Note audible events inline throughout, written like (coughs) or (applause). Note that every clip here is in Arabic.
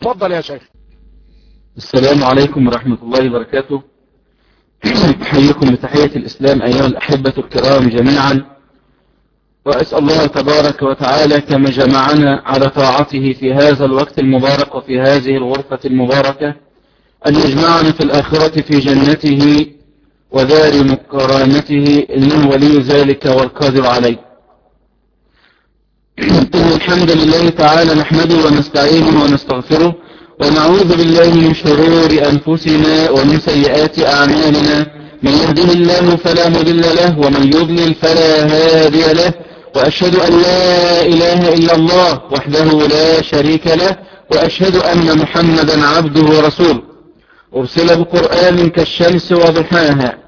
تفضل يا شيخ. السلام عليكم ورحمة الله وبركاته. أحييكم بتحية الإسلام أيها الأحبة الكرام جميعا. وأسأل الله تبارك وتعالى كما جمعنا على طاعته في هذا الوقت المبارك وفي هذه الغرفة المباركة أن يجمعنا في الآخرة في جنته ودار مكرامته إنه ولي ذلك والقادر عليه. إن الحمد لله تعالى نحمده ونستعينه ونستغفره ونعوذ بالله من شرور أنفسنا ومن سيئات أعمالنا. من يهده الله فلا مضل له ومن يضلل فلا هادي له. وأشهد أن لا إله إلا الله وحده لا شريك له. وأشهد أن محمدا عبده ورسوله. أرسل بقرآن كالشمس وضحاها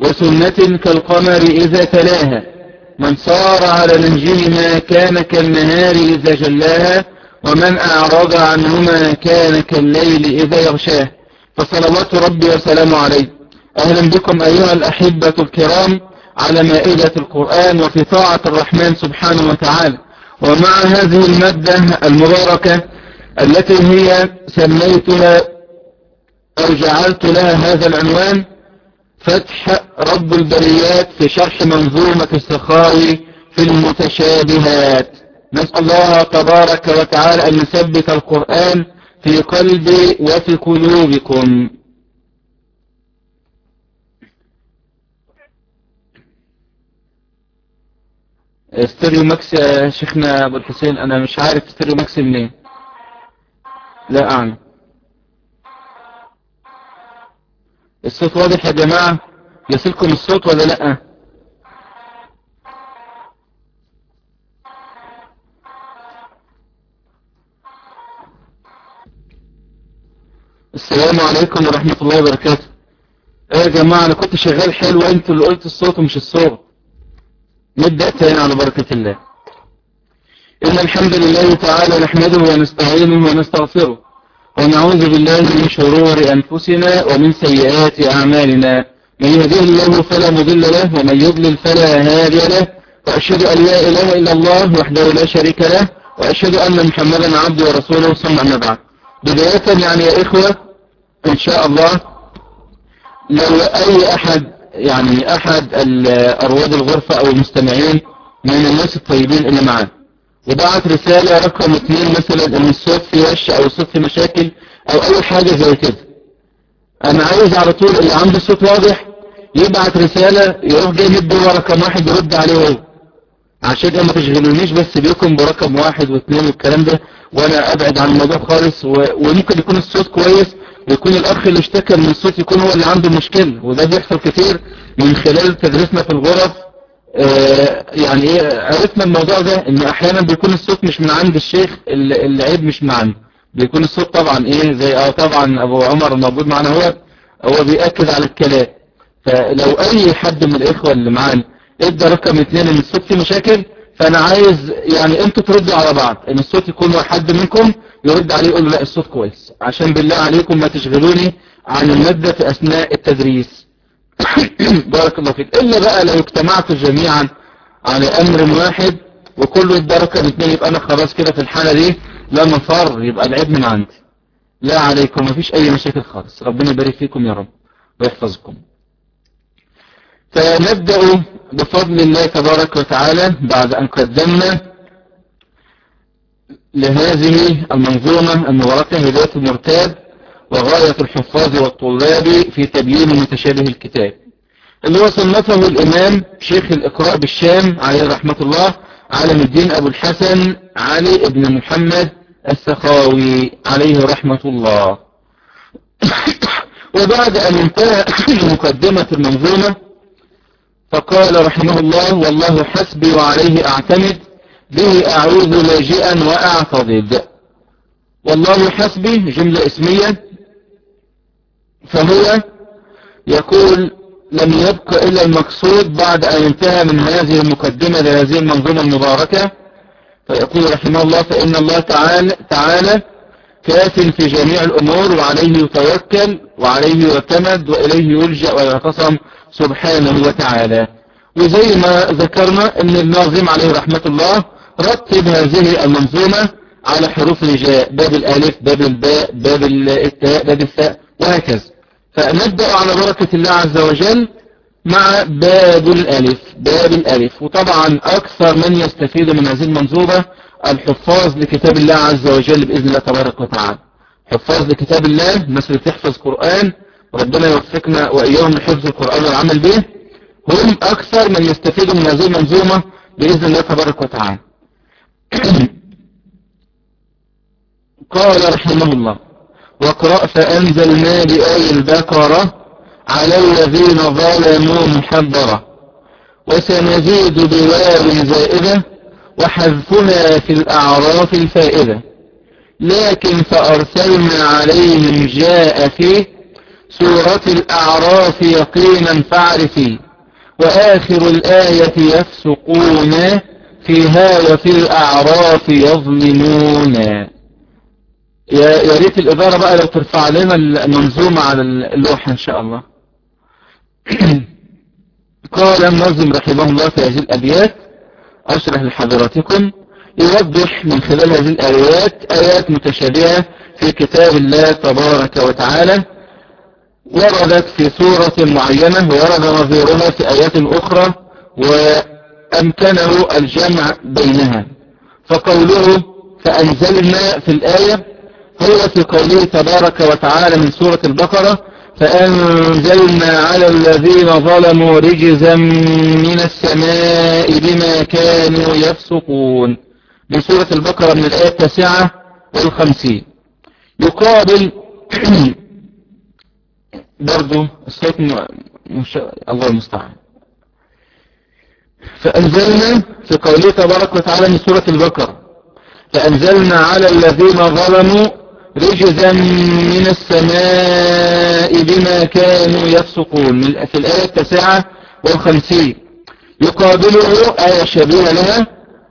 وسنة كالقمر إذا تلاها. من صار على نهجهما كان كالنهار إذا جلاها ومن أعرض عنهما كان كالليل إذا يغشاه. فصلوات ربي وسلامه عليه. أهلا بكم أيها الأحبة الكرام على مائدة القرآن وفي طاعة الرحمن سبحانه وتعالى. ومع هذه المادة المباركة التي هي سميتها أو جعلت لها هذا العنوان فتح رب البريات في شرح منظومة السخاوي في المتشابهات. نسأل الله تبارك وتعالى أن يثبت القرآن في قلبي وفي قلوبكم. ستيريو ماكس يا شيخنا أبو الحسين أنا مش عارف ستيريو ماكس منين. لا أعلم. الصوت واضح يا جماعة؟ يصلكم الصوت ولا لأ؟ السلام عليكم ورحمة الله وبركاته. إيه يا جماعة أنا كنت شغال حلو أنتوا اللي قلت الصوت ومش الصوت. نبدأ تاني على بركة الله. إن الحمد لله تعالى نحمده ونستعينه ونستغفره. ونعوذ بالله من شرور أنفسنا ومن سيئات أعمالنا. من يهديه الله فلا مضل له ومن يضلل فلا هادي له. وأشهد أن لا إله إلا الله وحده لا شريك له وأشهد أن محمدا عبده ورسوله ثم أما بعد. بداية يعني يا إخوة إن شاء الله لو أي أحد يعني أحد أرواد الغرفة أو المستمعين من الناس الطيبين اللي معاه وبعت رسالة رقم اثنين مثلا إن الصوت في وش أو الصوت في مشاكل أو أي حاجة زي كده. أنا عايز على طول اللي عنده الصوت واضح يبعت رسالة يروح جاي مدي رقم واحد يرد عليه هو. عشان ما تشغلونيش بس بيكم برقم واحد واثنين والكلام ده وأنا أبعد عن الموضوع خالص و... وممكن يكون الصوت كويس ويكون الأخ اللي اشتكى من الصوت يكون هو اللي عنده مشكلة وده بيحصل كتير من خلال تدريسنا في الغرف. يعني إيه عرفنا الموضوع ده إن أحيانا بيكون الصوت مش من عند الشيخ العيب مش من عنده بيكون الصوت طبعا إيه زي آه طبعا أبو عمر موجود معنا هو هو بيأكد على الكلام. فلو أي حد من الإخوة اللي معانا إدى رقم اثنين إن الصوت فيه مشاكل فأنا عايز يعني أنتوا تردوا على بعض. إن الصوت يكون حد منكم يرد عليه يقول لا الصوت كويس. عشان بالله عليكم ما تشغلوني عن المادة في أثناء التدريس. (coughs) بارك الله فيك. إلا بقى لو اجتمعتوا جميعا على أمر واحد وكله الدركة الاثنين يبقى أنا خلاص كده في الحالة دي لا مفر يبقى العيب من عندي. لا عليكم مفيش أي مشاكل خالص. ربنا يبارك فيكم يا رب ويحفظكم. فنبدأ بفضل الله تبارك وتعالى بعد أن قدمنا لهذه المنظومة المباركة هداية المرتاب. وغاية الحفاظ والطلاب في تبيين متشابه الكتاب. اللي هو صنفه الإمام شيخ الإقراء بالشام عليه رحمة الله عالم الدين أبو الحسن علي بن محمد السخاوي عليه رحمة الله. (coughs) وبعد أن انتهى (coughs) مقدمة المنظومة فقال رحمه الله والله حسبي وعليه أعتمد به أعوذ لاجئا وأعتضد. والله حسبي جملة اسمية فهو يقول لم يبق إلا المقصود بعد أن انتهى من هذه المقدمة لهذه المنظومة المباركة. فيقول رحمه الله فإن الله تعالى, تعالى كاف في جميع الأمور وعليه يتوكل وعليه يعتمد وإليه يلجأ ويعتصم سبحانه وتعالى. وزي ما ذكرنا أن الناظم عليه رحمة الله رتب هذه المنظومة على حروف الهجاء باب الألف باب الباء باب التاء باب الثاء وهكذا. فنبدأ على بركة الله عز وجل مع باب الألف باب الألف. وطبعا أكثر من يستفيد من هذه المنظومة الحفاظ لكتاب الله عز وجل بإذن الله تبارك وتعالى. حفاظ لكتاب الله الناس اللي تحفظ قرآن وربنا يوفقنا وإياهم لحفظ القرآن والعمل به. هم أكثر من يستفيدوا من هذه المنظومة بإذن الله تبارك وتعالى. (clears throat) قال رحمه الله واقرأ فأنزلنا بآي البقرة على الذين ظلموا محضرة. وسنزيد بواو زائدة وحذفها في الأعراف الفائدة. لكن فأرسلنا عليهم جاء في سورة الأعراف يقينا فاعرفي وآخر الآية يفسقون فيها وفي الأعراف يظلمون. يا ريت الإدارة بقى لو ترفع لنا المنظومة على اللوحة إن شاء الله. (clears throat) قال النظم رحمه الله في هذه الأبيات أشرح لحضراتكم يوضح من خلال هذه الآيات آيات متشابهة في كتاب الله تبارك وتعالى وردت في سورة معينة وورد نظيرها في آيات أخرى وأمكنه الجمع بينها. فقوله فأنزلنا في الآية في قوله تبارك وتعالى من سورة البقرة فأنزلنا على الذين ظلموا رجزا من السماء بما كانوا يفسقون. من سورة البقرة من الآية التاسعة والخمسين. يقابل (clears throat) برضو الصوت مش... الله المستعان. فأنزلنا في قوله تبارك وتعالى من سورة البقرة. فأنزلنا على الذين ظلموا رجزا من السماء بما كانوا يفسقون. في الآية التاسعة والخمسين. يقابله آية شبيهة لها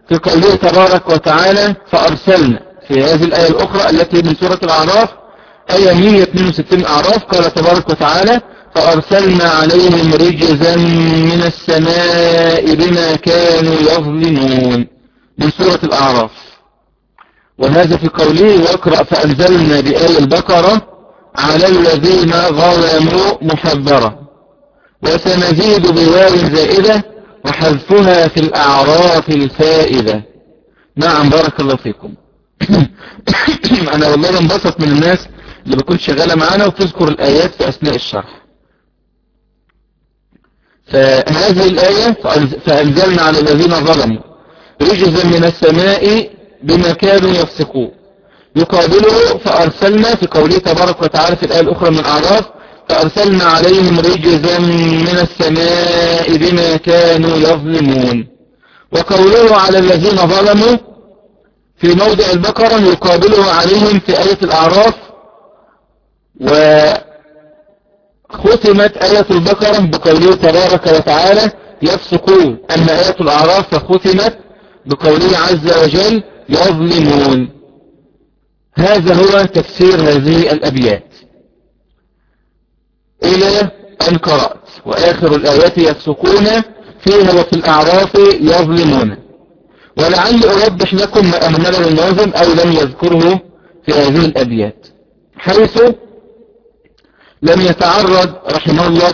في قوله تبارك وتعالى فأرسلنا. في هذه الآية الأخرى التي من سورة الأعراف آية 162 أعراف قال تبارك وتعالى فأرسلنا عليهم رجزا من السماء بما كانوا يظلمون. من سورة الأعراف. وهذا في قوله واقرأ فأنزلنا بآية البقرة على الذين ظلموا محذرة. وسنزيد بواو زائدة وحذفها في الأعراف الفائدة. نعم بارك الله فيكم. (coughs) أنا والله انبسط من الناس اللي بكون شغالة معانا وتذكر الآيات في أثناء الشرح. فهذه الآية فأنزلنا على الذين ظلموا. رجزا من السماء بما كانوا يفسقون. يقابله فأرسلنا في قوله تبارك وتعالى في الآية الأخرى من أعراف فأرسلنا عليهم رجزا من السماء بما كانوا يظلمون. وقوله على الذين ظلموا في موضع البقرة يقابله عليهم في آية الأعراف وختمت آية البقرة بقوله تبارك وتعالى يفسقون. أما آية الأعراف فختمت بقوله عز وجل يظلمون. هذا هو تفسير هذه الأبيات. إلى أن قرأت وآخر الآيات يفسقون فيها وفي الأعراف يظلمون. ولعلي أوضح لكم ما أهمله الناظم أو لم يذكره في هذه الأبيات. حيث لم يتعرض رحمه الله,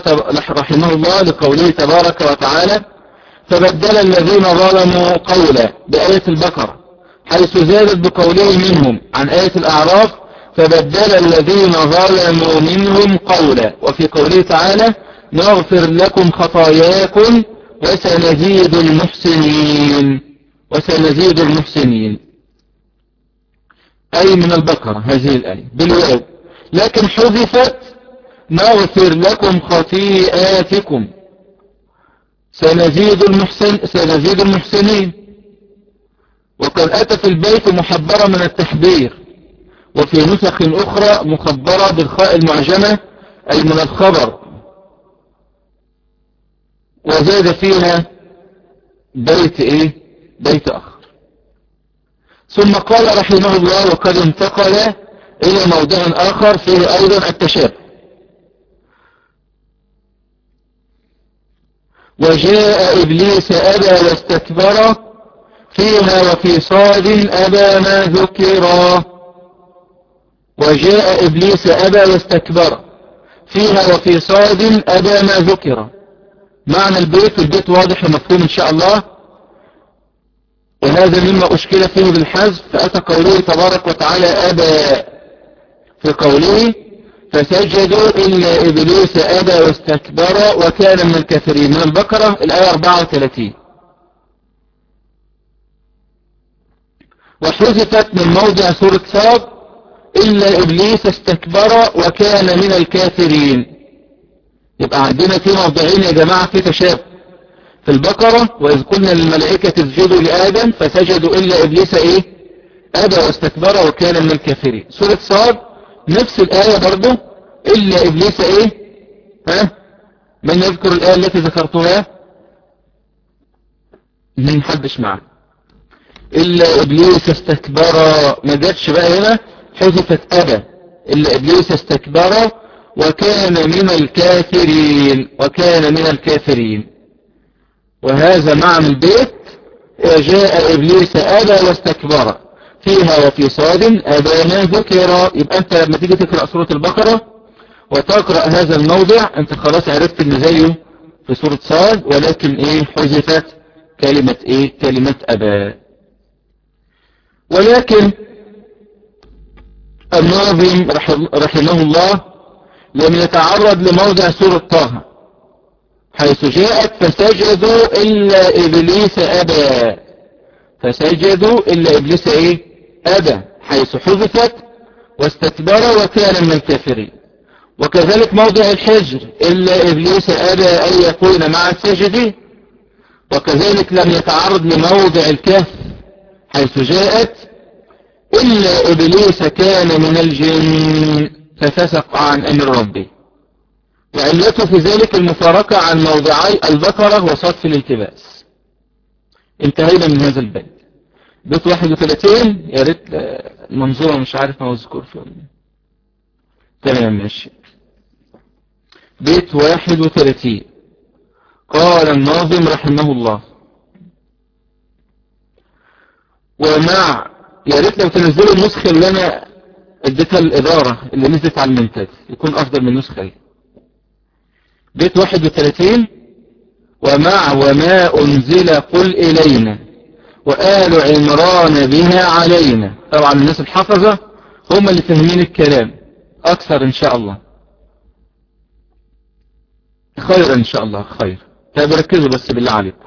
رحمه الله لقوله تبارك وتعالى فبدل الذين ظلموا قولا بآية البقرة. حيث زادت بقوله منهم عن آية الأعراف فبدل الذين ظلموا منهم قولا وفي قوله تعالى نغفر لكم خطاياكم وسنزيد المحسنين وسنزيد المحسنين. أي من البقرة هذه الآية. بالواو لكن حذفت نغفر لكم خطيئاتكم. سنزيد المحسن سنزيد المحسنين. وقد أتى في البيت محبرة من التحبير وفي نسخ أخرى مخبرة بالخاء المعجمة أي من الخبر. وزاد فيها بيت إيه؟ بيت آخر. ثم قال رحمه الله وقد انتقل إلى موضع آخر فيه أيضا التشابه. وجاء إبليس أبى واستكبر فيها وفي صاد أبى ما ذكرا وجاء إبليس أبى واستكبر. فيها وفي صاد أبى ما ذكر. معنى البيت البيت واضح ومفهوم إن شاء الله. وهذا مما أشكل فيه بالحذف فأتى قوله تبارك وتعالى أبى. في قوله فسجدوا إلا إبليس أبى واستكبر وكان من الكافرين. من البقرة الآية 34 وحذفت من موضع سورة صاد إلا إبليس استكبر وكان من الكافرين. يبقى عندنا في موضعين يا جماعة في تشابه. في البقرة وإذ قلنا للملائكة اسجدوا لآدم فسجدوا إلا إبليس إيه؟ أبى واستكبر وكان من الكافرين. سورة صاد نفس الآية برضه إلا إبليس إيه؟ ها؟ من يذكر الآية التي ذكرتها؟ من حدش معه إلا إبليس استكبر ما جاتش بقى هنا حذفت أبى إلا إبليس استكبر وكان من الكافرين وكان من الكافرين. وهذا معنى البيت جاء إبليس أبى واستكبر. فيها وفي صاد أبى ما ذكر. يبقى أنت لما تيجي تقرأ سورة البقرة وتقرأ هذا الموضع أنت خلاص عرفت إن زيه في سورة صاد ولكن إيه حذفت كلمة إيه كلمة أبى. ولكن الناظم رحمه الله لم يتعرض لموضع سورة طه حيث جاءت فسجدوا إلا إبليس أبى. فسجدوا إلا إبليس إيه؟ أبى حيث حذفت واستكبر وكان من الكافرين. وكذلك موضع الحجر إلا إبليس أبى أن يكون مع الساجدين وكذلك لم يتعرض لموضع الكهف حيث جاءت إلا إبليس كان من الجن ففسق عن أمر ربه. وعلته في ذلك المفارقة عن موضعي البقرة وصف الالتباس. انتهينا من هذا البيت. بيت 31 يا ريت المنظورة مش عارف ما أذكر فيه تمام ماشي. بيت 31 قال الناظم رحمه الله ومع يا ريت لو تنزلوا النسخة اللي أنا اديتها الإدارة اللي نزلت على المنتج يكون أفضل من النسخة دي. بيت 31 ومع وما أنزل قل إلينا وآل عمران بها علينا. طبعا الناس الحفظة هم اللي فاهمين الكلام أكثر إن شاء الله. خير إن شاء الله خير. طيب ركزوا بس بالله عليكم.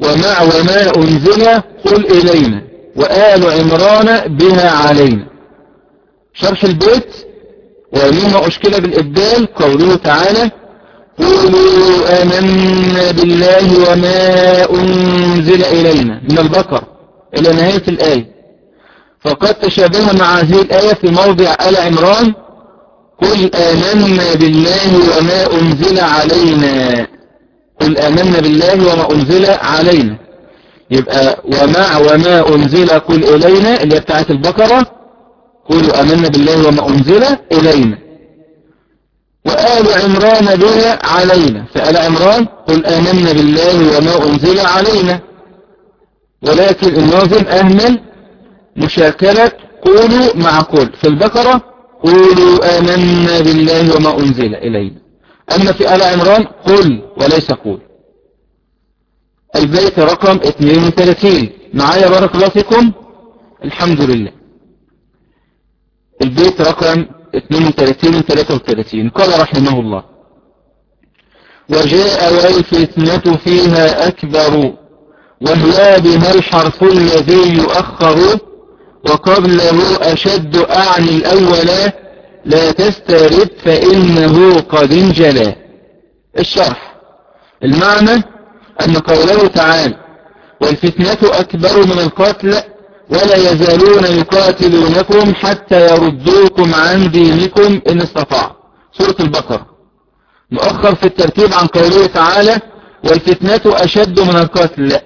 ومع وما أنزل قل إلينا وآل عمران بها علينا. شرح البيت ومما أشكل بالإبدال قوله تعالى قولوا آمنا بالله وما أنزل إلينا. من البقر إلى نهاية الآية. فقد تشابه مع هذه الآية في موضع آل عمران قل آمنا بالله وما أنزل علينا. قل آمنا بالله وما أنزل علينا. يبقى ومع وما أنزل قل إلينا اللي هي بتاعت البقرة. قولوا أمنا بالله وما أنزل إلينا. وآل عمران بها علينا. فآل عمران قل آمنا بالله وما أنزل علينا. ولكن الناظم أهمل مشاكلة قولوا مع قول. في البقرة قولوا آمنا بالله وما أنزل إلينا. أما في آل عمران قل وليس قول البيت رقم 32 معايا بارك الله فيكم؟ الحمد لله. البيت رقم 32 و 33 قال رحمه الله. وجاء والفتنة فيها أكبر وهي بها الحرف الذي يؤخر وقبله أشد أعني الأول لا تسترد فإنه قد انجلى. الشرح. المعنى أن قوله تعالى والفتنة أكبر من القتل ولا يزالون يقاتلونكم حتى يردوكم عن دينكم إن استطاع. سورة البقرة. مؤخر في الترتيب عن قوله تعالى والفتنة أشد من القتل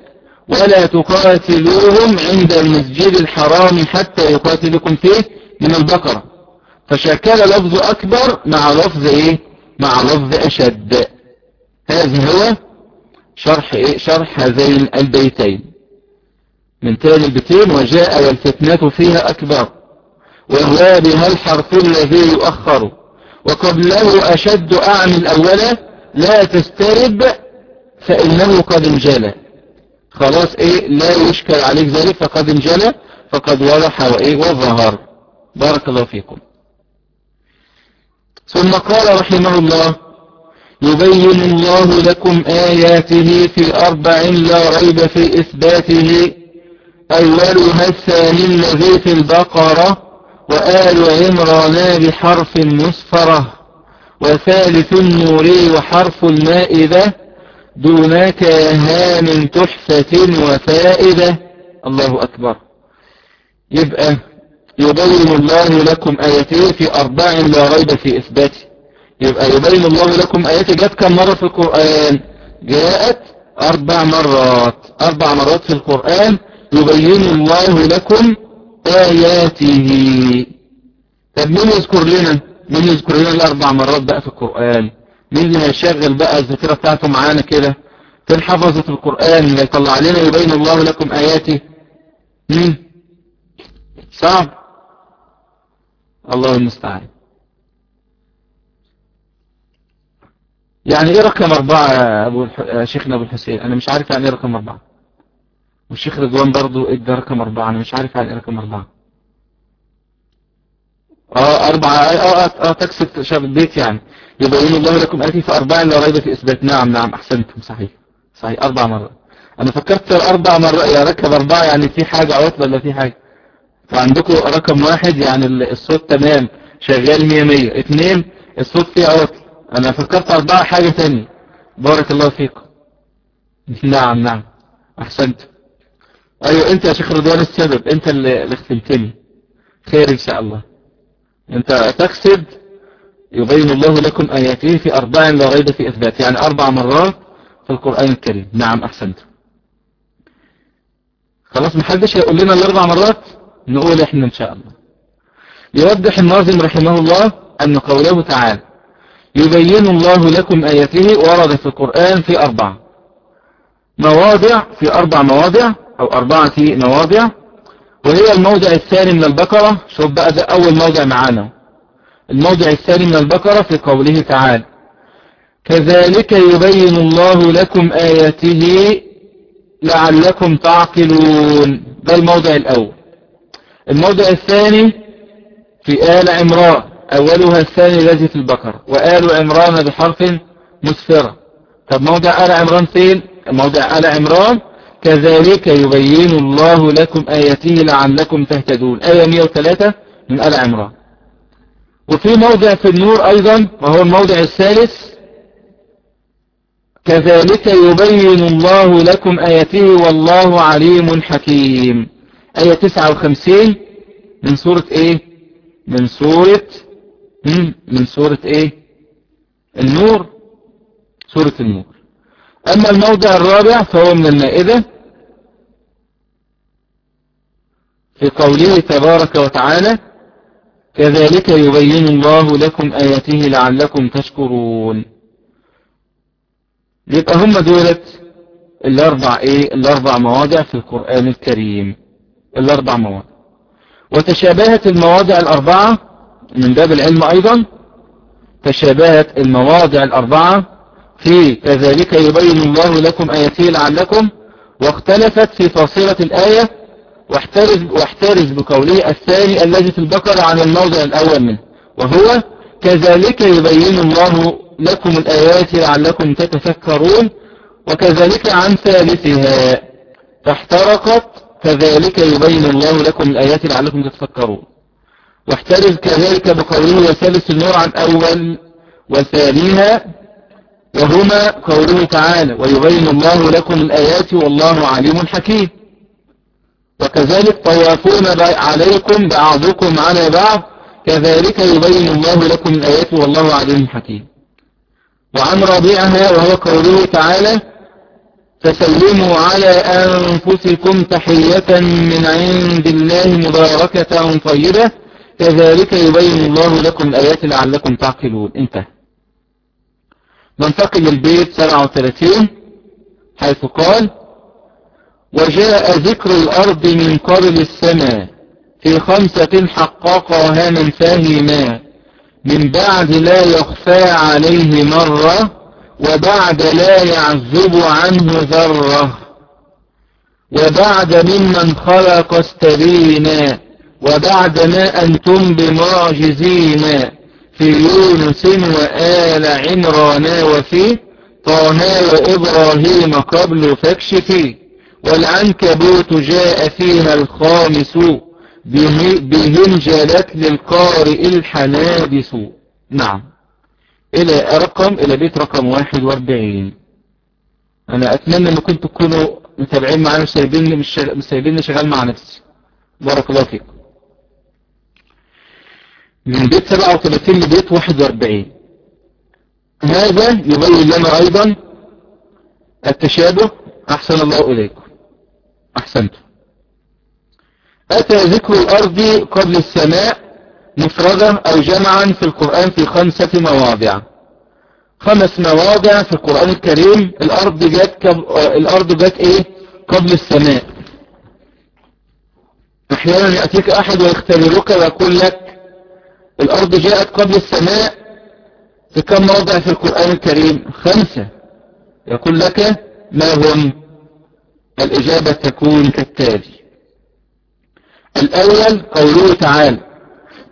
ولا تقاتلوهم عند المسجد الحرام حتى يقاتلكم فيه من البقرة. فشكل لفظ أكبر مع لفظ إيه؟ مع لفظ أشد. هذا هو شرح إيه؟ شرح هذين البيتين. من تاني البتين وجاء والفتنة فيها أكبر. وهو بها الحرف الذي يؤخر. وقبله أشد أعمي الأولى لا تسترب فإنه قد انجلى. خلاص إيه؟ لا يشكل عليك ذلك فقد انجلى فقد وضح وإيه؟ وظهر. بارك الله فيكم. ثم قال رحمه الله يبين الله لكم آياته في أربع لا ريب في إثباته أولها الثاني الذي في البقرة وآل عمران بحرف مسفرة وثالث النوري وحرف المائدة دونك هام تحفة وفائدة. الله أكبر. يبقى يبين الله لكم آياته في أربع لا ريب في إثباته. يبقى يبين الله لكم آياته جاءت كم مرة في القرآن؟ جاءت أربع مرات. أربع مرات في القرآن يبين الله لكم آياته. طب مين يذكر لنا؟ مين يذكر لنا الأربع مرات بقى في القرآن؟ مين اللي هيشغل بقى الذاكرة بتاعته معانا كده؟ فين حفظة القرآن اللي يطلع علينا يبين الله لكم آياته؟ مين؟ صعب. الله المستعان. يعني إيه رقم أربعة يا أبو. شيخنا أبو الحسين؟ أنا مش عارف يعني إيه رقم أربعة. والشيخ رضوان برضو إدى رقم أربعة أنا مش عارف يعني إيه رقم أربعة. آه أربعة آه آه, آه تكسب شاب البيت يعني. يبين الله لكم اتي في أربعة لا ريب في إثبات. نعم نعم أحسنتم صحيح صحيح أربع مرات. أنا فكرت أربع مرات يا ركب أربعة يعني في حاجة عطلة ولا في حاجة؟ فعندكم رقم واحد يعني الصوت تمام شغال مية مية. اتنين الصوت فيه عطل. أنا فكرت أربعة حاجة تانية بارك الله فيكم. نعم نعم. أحسنت. أيوه أنت يا شيخ رضوان السبب. أنت اللي اختمتني. خير إن شاء الله. أنت تقصد يبين الله لكم اياته في أربع لا ريب في إثبات يعني أربع مرات في القرآن الكريم. نعم أحسنت. خلاص محدش هيقول لنا الأربع مرات؟ نقول إحنا إن شاء الله. يوضح الناظم رحمه الله أن قوله تعالى يبين الله لكم آياته ورد في القرآن في أربع مواضع في أربع مواضع أو أربعة مواضع. وهي الموضع الثاني من البقرة. شوف بقى ده أول موضع معانا. الموضع الثاني من البقرة في قوله تعالى كذلك يبين الله لكم آياته لعلكم تعقلون. ده الموضع الأول. الموضع الثاني في آل عمران أولها الثاني الذي في البقرة وآل عمران بحرف مسفرة. طب موضع آل عمران فين؟ موضع آل عمران كذلك يبين الله لكم آياته لعلكم تهتدون. آية 103 من آل عمران. وفي موضع في النور أيضا وهو الموضع الثالث كذلك يبين الله لكم آياته والله عليم حكيم. آية 59 من سورة إيه؟ من سورة من سورة إيه؟ النور. سورة النور. أما الموضع الرابع فهو من المائدة. في قوله تبارك وتعالى كذلك يبين الله لكم آياته لعلكم تشكرون. يبقى هم دولت الأربع إيه؟ الأربع مواضع في القرآن الكريم. الأربع مواضع وتشابهت المواضع الأربعة من باب العلم أيضا تشابهت المواضع الأربعة في كذلك يبين الله لكم آياته لعلكم واختلفت في فاصلة الآية واحترز, واحترز بقوله الثاني الذي في البقرة عن الموضع الأول منه وهو كذلك يبين الله لكم الآيات لعلكم تتفكرون وكذلك عن ثالثها فاحترقت كذلك يبين الله لكم الآيات لعلكم تتفكرون. واحترز كذلك بقوله وثالث النور عن أول وثانيها وهما قوله تعالى ويبين الله لكم الآيات والله عليم حكيم. وكذلك طوافون عليكم بعضكم على بعض كذلك يبين الله لكم الآيات والله عليم حكيم. وعن رابعها وهو قوله تعالى فسلموا على أنفسكم تحية من عند الله مباركة طيبة. كذلك يبين الله لكم الآيات لعلكم تعقلون. انتهى. ننتقل للبيت 37 حيث قال وجاء ذكر الأرض من قبل السماء في خمسة حققها من فهما من بعد لا يخفى عليه مرة وبعد لا يعذب عنه ذرة. وبعد ممن خلق استبينا وبعد ما أنتم بمعجزين. في يونس وآل عمران وفي طه وإبراهيم قبل فاكشفي والعنكبوت جاء فيها الخامس. بهم جلت للقارئ الحنادس نعم. إلى رقم إلى بيت رقم 41 أنا أتمنى أن كنتم تكونوا متابعين معنا مش سايبيني مش سايبيني شغال مع نفسي. بارك الله فيكم. من بيت 37 لبيت 41 هذا يبين لنا أيضا التشابه. أحسن الله إليكم. أحسنتم. أتى ذكر الأرض قبل السماء. مفردة أو جمعا في القرآن في خمسة مواضع. خمس مواضع في القرآن الكريم. الأرض جت كب... الأرض جت إيه؟ قبل السماء. أحيانا يأتيك أحد ويختبرك ويقول لك الأرض جاءت قبل السماء في كم موضع في القرآن الكريم؟ خمسة. يقول لك ما هم؟ الإجابة تكون كالتالي. الأول قوله تعالى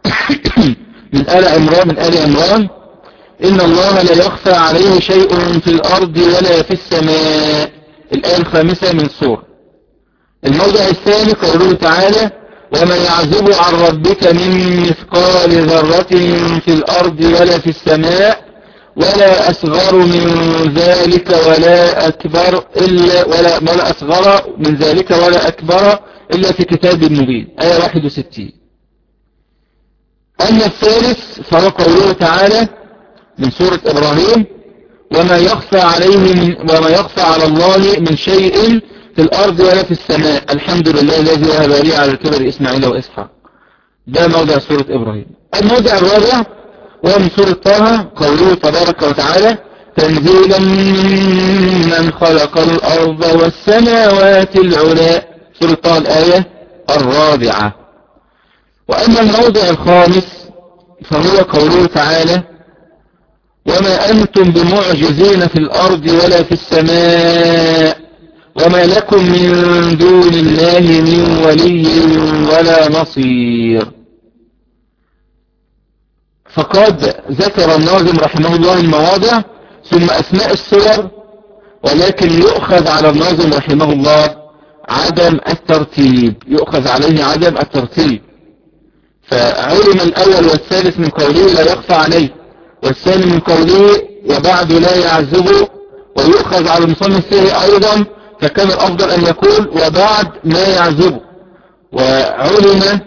(coughs) من آل عمران من آل عمران. إن الله لا يخفى عليه شيء في الأرض ولا في السماء. الآية الخامسة من سورة. الموضع الثاني قوله تعالى وما يعزب عن ربك من مثقال ذرة في الأرض ولا في السماء ولا أصغر من ذلك ولا أكبر إلا ولا, ولا أصغر من ذلك ولا أكبر إلا في كتاب مبين. آية 61 أما الثالث فهو قوله تعالى من سورة إبراهيم وما يخفى عليه من وما يخفى على الله من شيء في الأرض ولا في السماء. الحمد لله الذي وهب لي على الكبر إسماعيل وإسحاق. ده موضع سورة إبراهيم. الموضع الرابع وهو من سورة طه قوله تبارك وتعالى تنزيلا من خلق الأرض والسماوات العلى سورة طه الآية الرابعة. وأما الموضع الخامس فهو قوله تعالى وما أنتم بمعجزين في الأرض ولا في السماء وما لكم من دون الله من ولي ولا نصير. فقد ذكر الناظم رحمه الله المواضع ثم أسماء الصور ولكن يؤخذ على الناظم رحمه الله عدم الترتيب يؤخذ عليه عدم الترتيب. فعلم الأول والثالث من قوله لا يخفى عليه والثاني من قوله وبعد لا يعذبه ويؤخذ على المصنف فيه أيضا فكان الأفضل أن يقول وبعد ما يعذبه وعلم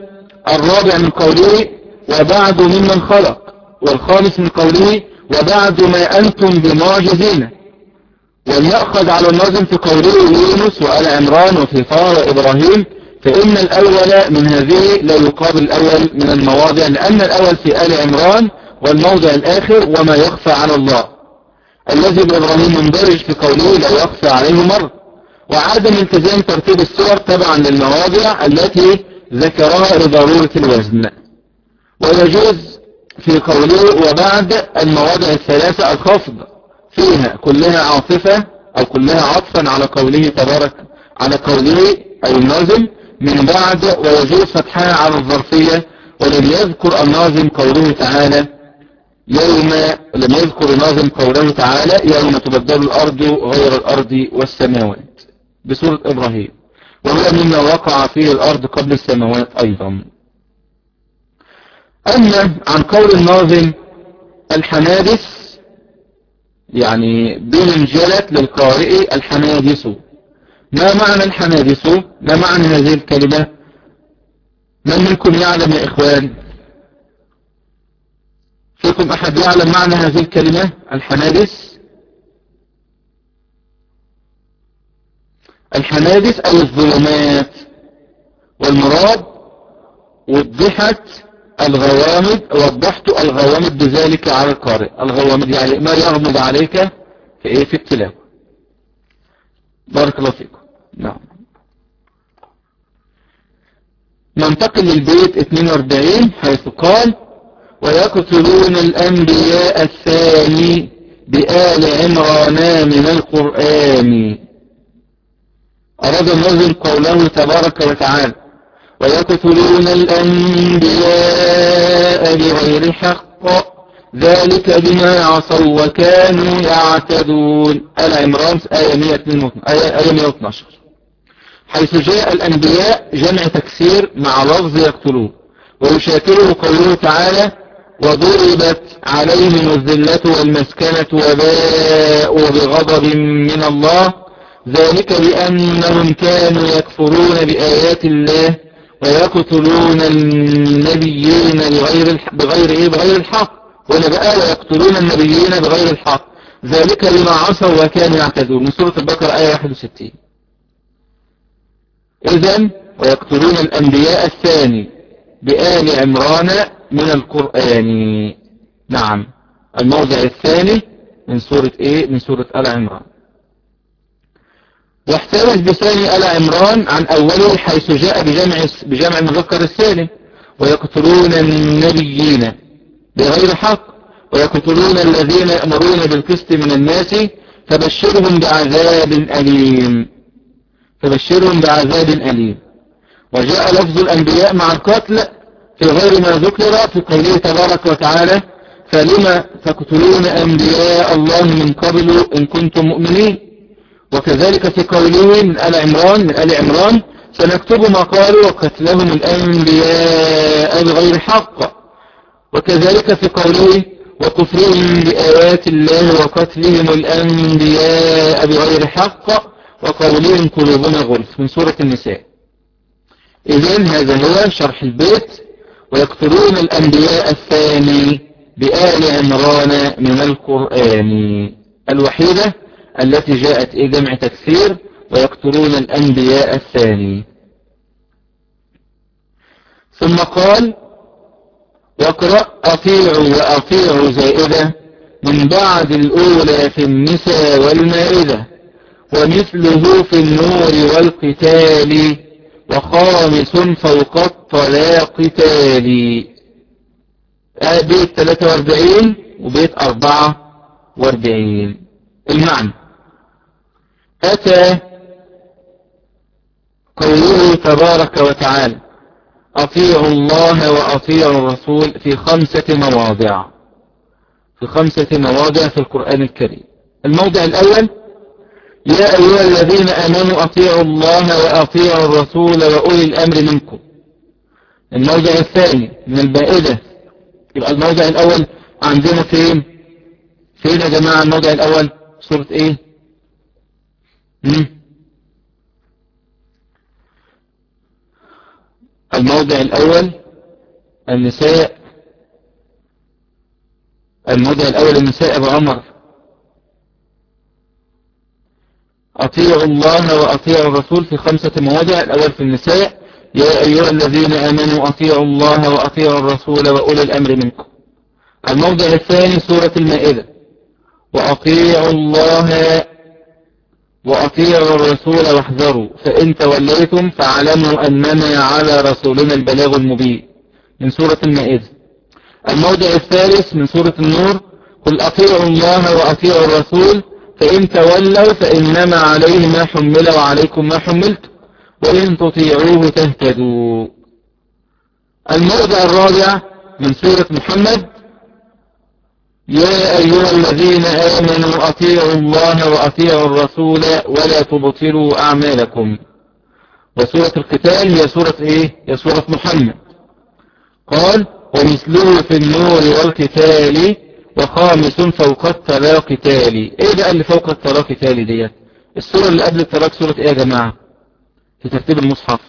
الرابع من قوله وبعد ممن خلق والخامس من قوله وبعد ما أنتم بمعجزين. وليأخذ على النظم في قوله يونس وآل عمران وفي وإبراهيم فإن الأول من هذه لا يقابل الأول من المواضع لأن الأول في آل عمران والموضع الآخر وما يخفى على الله. الذي بإبراهيم مندرج في قوله لا يخفى عليه مر وعدم التزام ترتيب السور تبعا للمواضع التي ذكرها لضرورة الوزن. ويجوز في قوله وبعد المواضع الثلاثة الخفض. فيها كلها عاطفة أو كلها عطفا على قوله تبارك على قوله أي النازم من بعد ويجوز فتحها على الظرفية ولم يذكر الناظم قوله تعالى يوم لم يذكر الناظم قوله تعالى يوم تبدل الأرض غير الأرض والسماوات. بسورة إبراهيم. وهو مما وقع فيه الأرض قبل السماوات أيضا. أما عن قول الناظم الحنادث يعني بمنجلت للقارئ الحنادث ما معنى الحنادث ما معنى هذه الكلمة؟ من منكم يعلم يا إخوان؟ فيكم أحد يعلم معنى هذه الكلمة؟ الحنادث الحنادث أو الظلمات والمراد وضحت الغوامض وضحت الغوامض بذلك على القارئ. الغوامض يعني ما يغمض عليك في إيه؟ في التلاوة. بارك الله فيكم. نعم. ننتقل للبيت 42 حيث قال ويقتلون الأنبياء الثاني بآل عمران من القرآن. أراد النظم قوله تبارك وتعالى ويقتلون الأنبياء بغير حق ذلك بما عصوا وكانوا يعتدون. العمران آية 112 حيث جاء الأنبياء جمع تكسير مع لفظ يقتلون ويشاكله قوله تعالى وضربت عليهم الذلة والمسكنة وباءوا بغضب من الله ذلك بأنهم كانوا يكفرون بآيات الله ويقتلون النبيين بغير بغير إيه؟ بغير الحق ولا بقى ويقتلون النبيين بغير الحق ذلك بما عصوا وكانوا يعتدون. من سورة البقرة آية 61 إذن ويقتلون الأنبياء الثاني بآل عمران من القرآن. نعم. الموضع الثاني من سورة إيه؟ من سورة آل عمران. واحتمل بثاني آل عمران عن أوله حيث جاء بجمع بجمع المذكر السالم ويقتلون النبيين بغير حق. ويقتلون الذين يأمرون بالقسط من الناس. فبشرهم بعذاب أليم. فبشرهم بعذاب أليم. وجاء لفظ الأنبياء مع القتل في غير ما ذكر في قوله تبارك وتعالى فلما تقتلون أنبياء الله من قبل إن كنتم مؤمنين؟ وكذلك في قوله من آل عمران من آل عمران سنكتب ما قالوا وقتلهم الأنبياء بغير حق. وكذلك في قوله وكفرهم بآيات الله وقتلهم الأنبياء بغير حق. وقولهم قلوبنا غلف. من سورة النساء. إذن هذا هو شرح البيت. ويقتلون الأنبياء الثاني بآل عمران من القرآن الوحيدة التي جاءت إيه جمع تكثير ويقتلون الأنبياء الثاني. ثم قال واقرأ أطيعوا وأطيعوا زائدة من بعد الأولى في النساء والمائدة ومثله في النور والقتال وخامس فوق الطلاق تالي. آه بيت 43 وبيت 44 المعنى. أتى قوله تبارك وتعالى أطيعوا الله وأطيعوا الرسول في خمسة مواضع. في خمسة مواضع في القرآن الكريم. الموضع الأول يا أيها الذين آمنوا أطيعوا الله وأطيعوا الرسول وأولي الأمر منكم. الموضع الثاني من البائدة. يبقى الموضع الأول عندنا فين؟ فين يا جماعة الموضع الأول؟ سورة إيه؟ مم؟ الموضع الأول النساء. الموضع الأول النساء أبو عمر. أطيعوا الله وأطيعوا الرسول في خمسة مواضع. الأول في النساء يا أيها الذين آمنوا أطيعوا الله وأطيعوا الرسول وأولي الأمر منكم. الموضع الثاني سورة المائدة. وأطيعوا الله وأطيعوا الرسول واحذروا فإن توليتم فاعلموا أننا على رسولنا البلاغ المبين. من سورة المائدة. الموضع الثالث من سورة النور. قل أطيعوا الله وأطيعوا الرسول فإن تولوا فإنما عليه ما حمل وعليكم ما حملتم. وإن تطيعوه تهتدوا. الموضع الرابع من سورة محمد. يا أيها الذين آمنوا أطيعوا الله وأطيعوا الرسول ولا تبطلوا أعمالكم. وسورة القتال هي سورة إيه؟ هي سورة محمد. قال ومثله في النور والقتال وخامس فوق الطلاق تالي. إيه بقى اللي فوق الطلاق تالي ديت؟ السورة اللي قبل الطلاق سورة إيه يا جماعة؟ في ترتيب المصحف.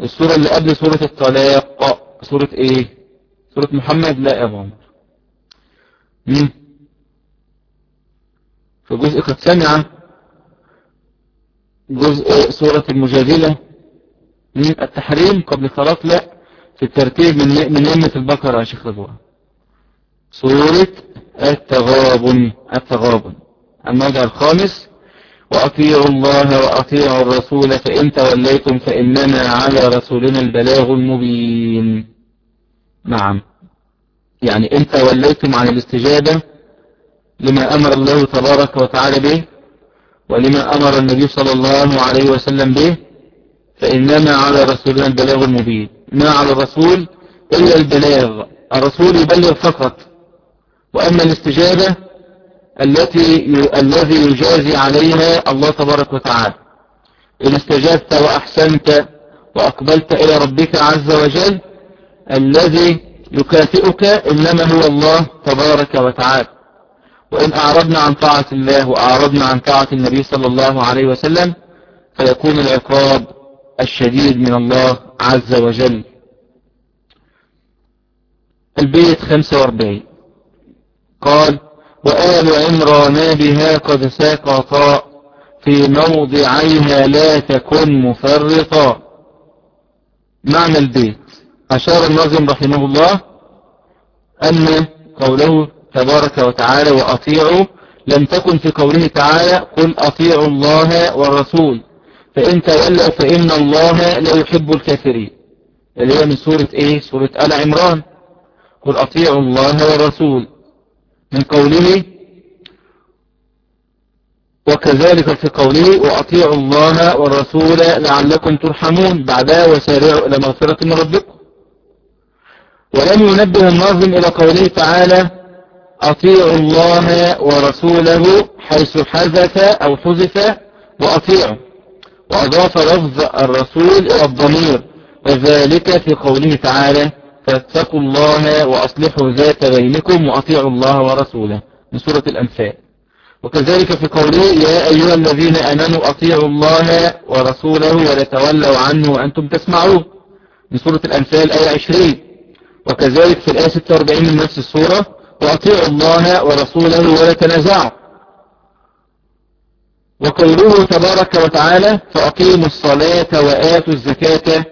السورة اللي قبل سورة الطلاق. سورة إيه؟ سورة محمد؟ لا يا عمر. في جزء قد سمع جزء سورة المجادلة. التحريم قبل الطلاق؟ لا. في الترتيب من من نمة البقرة يا شيخ رضوان. سورة التغابن التغابن. الموضع الخامس وأطيعوا الله وأطيعوا الرسول فإن توليتم فإنما على رسولنا البلاغ المبين. نعم. يعني إن توليتم عن الاستجابة لما أمر الله تبارك وتعالى به ولما أمر النبي صلى الله عليه وسلم به فإنما على رسولنا البلاغ المبين. ما على الرسول؟ إلا البلاغ. الرسول يبلغ فقط. وأما الاستجابة التي الذي يجازي عليها الله تبارك وتعالى. إن استجبت وأحسنت وأقبلت إلى ربك عز وجل الذي يكافئك إنما هو الله تبارك وتعالى. وإن أعرضنا عن طاعة الله وأعرضنا عن طاعة النبي صلى الله عليه وسلم فيكون العقاب الشديد من الله عز وجل. البيت 45 قال وآل عمران بها قد ساقطا في موضعيها لا تكن مفرطا. معنى البيت. أشار الناظم رحمه الله أن قوله تبارك وتعالى وأطيعوا لم تكن في قوله تعالى قل أطيعوا الله والرسول فإن تولوا فإن الله لا يحب الكافرين. اللي هي من سورة إيه؟ سورة آل عمران. قل أطيعوا الله والرسول. من قوله وكذلك في قوله وأطيعوا الله والرسول لعلكم ترحمون بعدها وسارعوا إلى مغفرة من ربكم. ولم ينبه الناظم إلى قوله تعالى أطيعوا الله ورسوله حيث حذف أو حذف وأطيعوا. وأضاف لفظ الرسول إلى الضمير. وذلك في قوله تعالى فاتقوا الله وأصلحوا ذات بينكم وأطيعوا الله ورسوله. من سورة الأنفال. وكذلك في قوله يا أيها الذين أمنوا أطيعوا الله ورسوله ولا تولوا عنه وأنتم تسمعون. من سورة الأنفال آية 20 وكذلك في الآية 46 من نفس السورة. وأطيعوا الله ورسوله ولا تنازعوا وقوله تبارك وتعالى فأقيموا الصلاة وآتوا الزكاة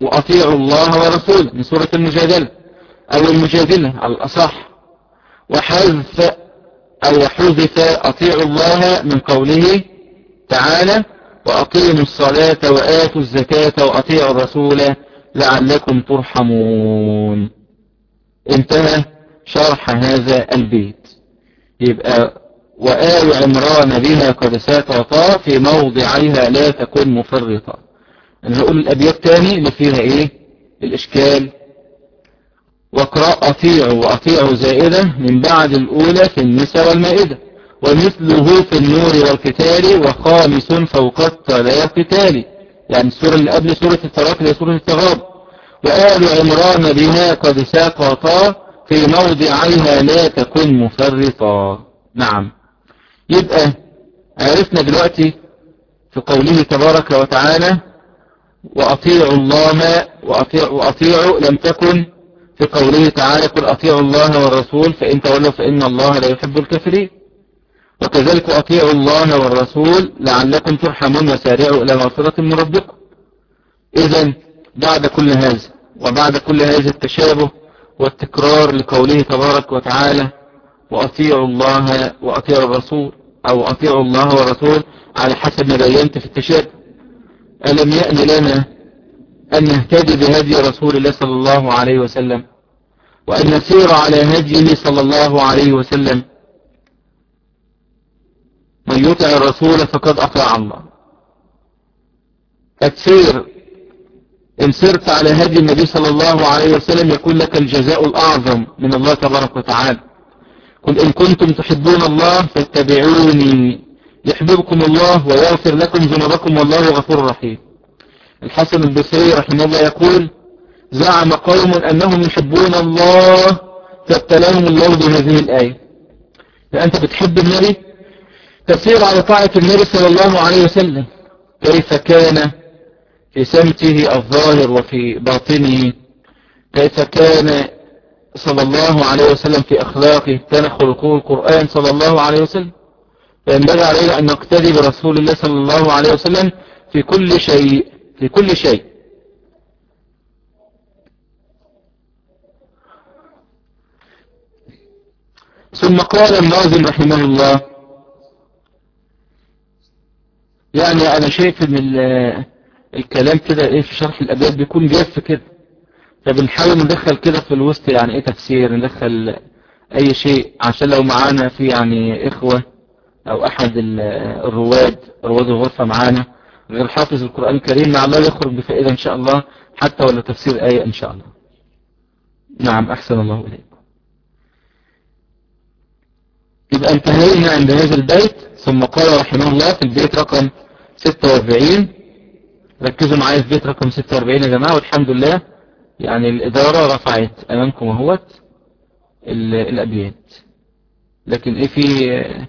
وأطيعوا الله ورسوله. من سورة المجادلة. أو المجادلة على الأصح. وحذف أو حذف أطيعوا الله من قوله تعالى وأقيموا الصلاة وآتوا الزكاة وأطيعوا الرسول لعلكم ترحمون. انتهى شرح هذا البيت. يبقى وآل عمران بها قد ساقطا في موضعيها لا تكن مفرطا أنا هقول الأبيات تاني اللي فيها إيه؟ الإشكال. واقرأ أطيعوا وأطيعوا زائدة من بعد الأولى في النساء والمائدة. ومثله في النور والقتال وخامس فوق الطلاق تالي. يعني السورة اللي قبل سورة الطلاق هي سورة التغاب. وآل عمران بها قد ساقطا في موضعيها لا تكن مفرطا. نعم. يبقى عرفنا دلوقتي في قوله تبارك وتعالى وأطيعوا الله وأطيعوا, وأطيعوا لم تكن في قوله تعالى قل أطيعوا الله والرسول فإن تولوا فإن الله لا يحب الكافرين. وكذلك أطيعوا الله والرسول لعلكم ترحمون وسارعوا إلى مغفرة من ربكم. إذا بعد كل هذا وبعد كل هذا التشابه والتكرار لقوله تبارك وتعالى وأطيعوا الله وأطيعوا الرسول أو أطيعوا الله والرسول على حسب ما بينت في التشابه. ألم يأن لنا أن نهتدي بهدي رسول الله صلى الله عليه وسلم وأن نسير على هديه صلى الله عليه وسلم؟ من يطع الرسول فقد أطاع الله. السير إن سرت على هدي النبي صلى الله عليه وسلم يكون لك الجزاء الأعظم من الله تبارك وتعالى. قل إن كنتم تحبون الله فاتبعوني. يحببكم الله ويغفر لكم ذنوبكم والله غفور رحيم. الحسن البصري رحمه الله يقول زعم قوم أنهم يحبون الله فابتلاهم الله بهذه الآية. فأنت بتحب النبي؟ تسير على طاعة النبي صلى الله عليه وسلم. كيف كان في سمته الظاهر وفي باطنه؟ كيف كان صلى الله عليه وسلم في أخلاقه؟ كان خلقه القرآن صلى الله عليه وسلم. فينبغي علينا أن نقتدي برسول الله صلى الله عليه وسلم في كل شيء في كل شيء. ثم قال الناظم رحمه الله يعني أنا شايف إن الكلام كده إيه في شرح الابيات بيكون جاف كده. فبنحاول ندخل كده في الوسط يعني إيه تفسير ندخل أي شيء عشان لو معانا في يعني إخوة أو أحد الرواد رواد الغرفة معانا. غير حافظ القرآن الكريم مع الله يخرج بفائدة إن شاء الله حتى ولا تفسير آية إن شاء الله. نعم أحسن الله إليكم. يبقى انتهينا عند هذا البيت ثم قال رحمه الله في البيت رقم 46 ركزوا معايا في بيت رقم 46 يا جماعة والحمد لله. يعني الإدارة رفعت أمامكم أهوت الأبيات. لكن إيه في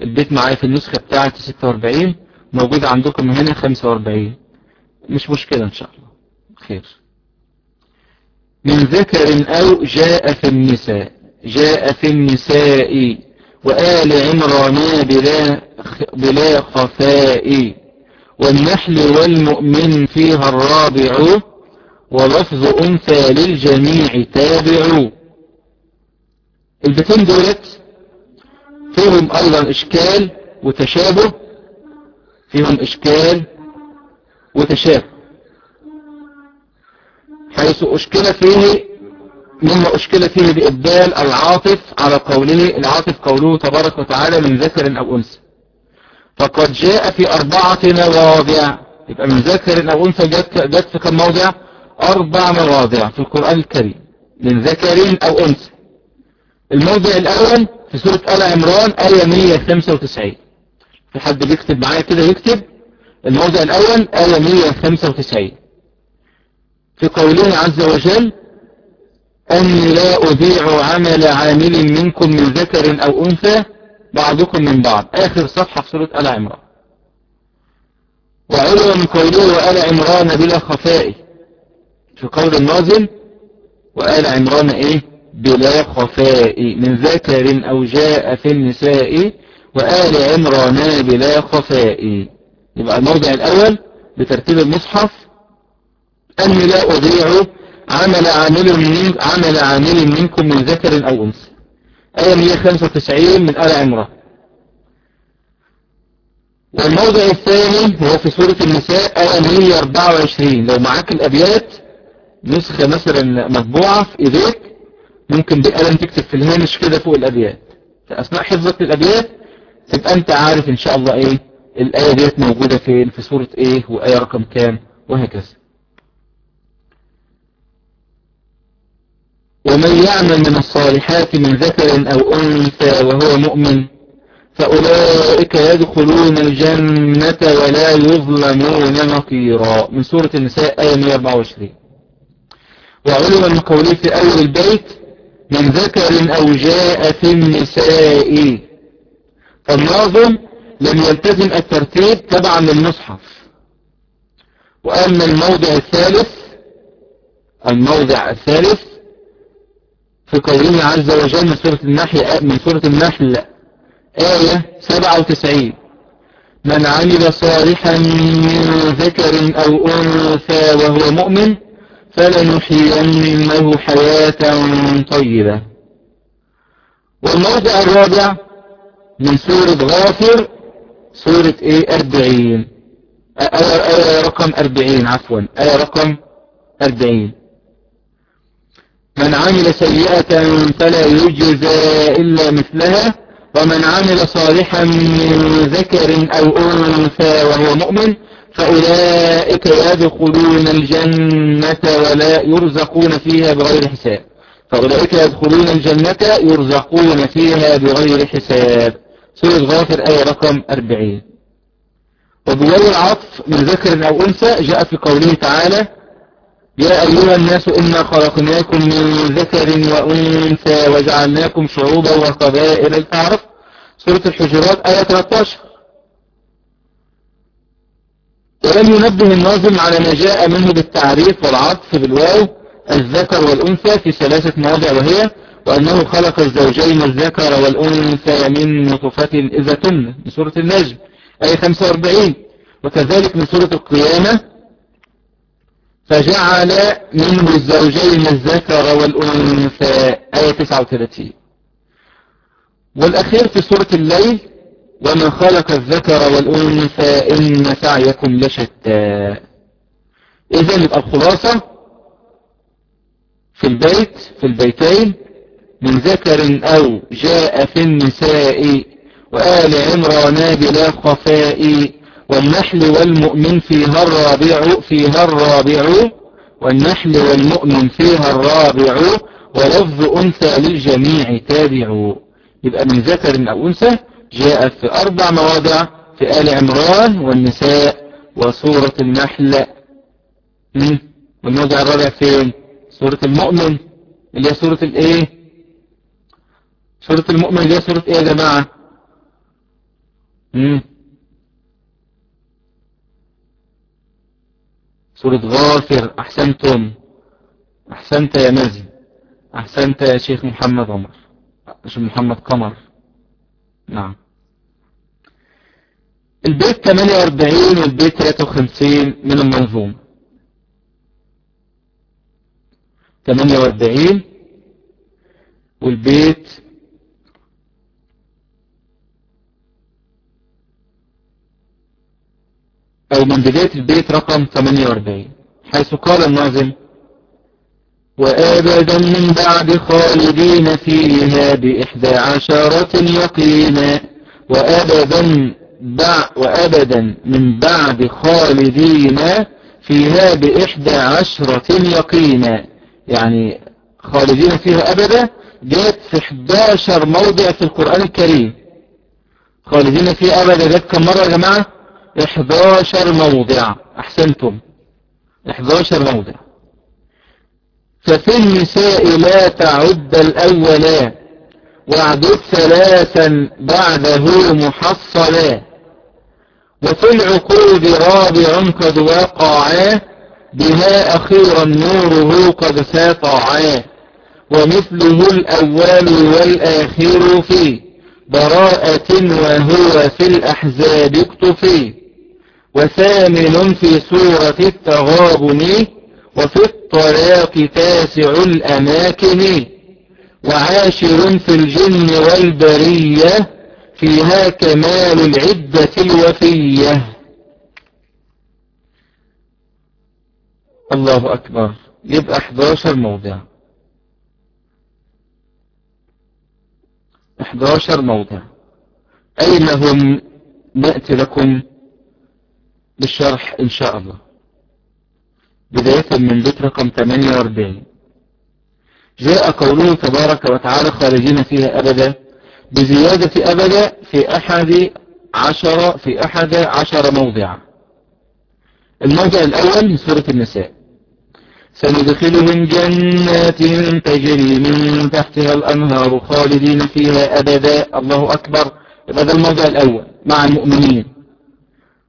البيت معايا في النسخة بتاعتي 46 موجود عندكم هنا 45 مش مشكلة إن شاء الله. خير. من ذكر أو جاء في النساء جاء في النساء وآل عمران بلا, بلا خفاء. والنحل والمؤمن فيها الرابع ولفظ أنثى للجميع تابع. البيتين دولت فيهم أيضا إشكال وتشابه فيهم إشكال وتشابه. حيث أشكل فيه مما أشكل فيه بإبدال العاطف على قوله العاطف قوله تبارك وتعالى من ذكر أو أنثى. فقد جاء في أربعة مواضع. يبقى من ذكر أو أنثى جت في كم موضع؟ أربع مواضع في القرآن الكريم. من ذكر أو أنثى. الموضع الأول في سورة آل عمران آية 195 في حد بيكتب معايا كده يكتب الموضع الأول آية 195 في قوله عز وجل أني لا أضيع عمل عامل منكم من ذكر أو أنثى بعضكم من بعض. آخر صفحة في سورة آل عمران. وعلم من قوله وآل عمران بلا خفاء. في قول النازل وآل عمران إيه؟ بلا خفاء من ذكر أو جاء في النساء وآل عمران بلا خفاء. يبقى الموضع الأول بترتيب المصحف. أني لا أضيع عمل عامل من عمل عامل منكم من ذكر أو أنثى. آية 195 من آل عمران. والموضع الثاني هو في سورة النساء آية 124 لو معاك الأبيات نسخة مثلا مطبوعة في إيديك ممكن بالقلم تكتب في الهامش كده فوق الأبيات. في أثناء حفظك للأبيات تبقى أنت عارف إن شاء الله إيه الآية ديت موجودة فين في سورة إيه وآية رقم كام وهكذا. ومن يعمل من الصالحات من ذكر أو أنثى وهو مؤمن فأولئك يدخلون الجنة ولا يظلمون نقيرا من سورة النساء آية 124 وعلم من قوله في أول البيت من ذكر أو جاء في النساء. فالناظم لم يلتزم الترتيب تبعا للمصحف. وأما الموضع الثالث الموضع الثالث في قوله عز وجل من سورة النحل من سورة النحل آية 97 من عمل صالحا من ذكر أو أنثى وهو مؤمن فلنحيينه حياة طيبة. والموضع الرابع من سورة غافر سورة إيه؟ أربعين. آية, آية رقم أربعين عفوا. آية رقم أربعين. من عمل سيئة فلا يجزى إلا مثلها ومن عمل صالحا من ذكر أو أنثى وهو مؤمن فأولئك يدخلون الجنة ولا يرزقون فيها بغير حساب. فأولئك يدخلون الجنة يرزقون فيها بغير حساب. سورة غافر آية رقم 40 وبواو العطف من ذكر أو أنثى جاء في قوله تعالى يا أيها الناس إنا خلقناكم من ذكر وأنثى وجعلناكم شعوبا وقبائل لتعرف. سورة الحجرات آية 13 ولم ينبه الناظم على ما جاء منه بالتعريف والعطف بالواو الذكر والأنثى في ثلاثة مواضع وهي وأنه خلق الزوجين الذكر والأنثى من نطفة إذا تم من سورة النجم آية 45 وكذلك من سورة القيامة فجعل منه الزوجين الذكر والأنثى آية 39 والأخير في سورة الليل وما خلق الذكر والأنثى إن سعيكم لشتى. إذا يبقى الخلاصة في البيت في البيتين من ذكر أو جاء في النساء وآل عمران بلا خفاء والنحل والمؤمن فيها الرابع فيها الرابع والنحل والمؤمن فيها الرابع ولفظ أنثى للجميع تابع. يبقى من ذكر أو أنثى جاء في أربع مواضع في آل عمران والنساء وسورة النحل. والموضع الرابع فين؟ سورة المؤمن اللي هي سورة الإيه؟ سورة المؤمن اللي هي سورة إيه يا جماعة؟ مم. سورة غافر أحسنتم. أحسنت يا مازن. أحسنت يا شيخ محمد عمر. شيخ محمد قمر. نعم. البيت 48 والبيت 53 من المنظوم. 48 والبيت أو من بداية البيت رقم 48 حيث قال الناظم وأبدا من بعد خالدين فيها بإحدى عشرة يقينا. وأبدا وأبدا من بعد خالدين فيها بإحدى عشرة يقينا. يعني خالدين فيها أبدا جاءت في 11 موضع في القرآن الكريم. خالدين فيها أبدا جاءت كم مرة يا جماعة؟ 11 موضع. أحسنتم. 11 موضع. ففي النساء لا تعد الأولى واعدد ثلاثا بعده محصلا وفي العقود رابع قد وقعا بها أخيرا نوره قد ساطعا ومثله الأول والآخر في براءة وهو في الأحزاب اكتفي. وثامن في سورة التغابن وفي الطلاق تاسع الأماكن وعاشر في الجن والبرية فيها كمال العدة الوفية. الله أكبر. يبقى 11 موضع. 11 موضع. أين هم نأتي لكم بالشرح إن شاء الله. بداية من بيت رقم 48 جاء قوله تبارك وتعالى خارجين فيها أبدا بزيادة أبدا في أحد عشر في أحد عشر موضع الموضع الأول من سورة النساء. سندخلهم جنات تجري من تحتها الأنهار خالدين فيها أبدا. الله أكبر. هذا الموضع الأول مع المؤمنين.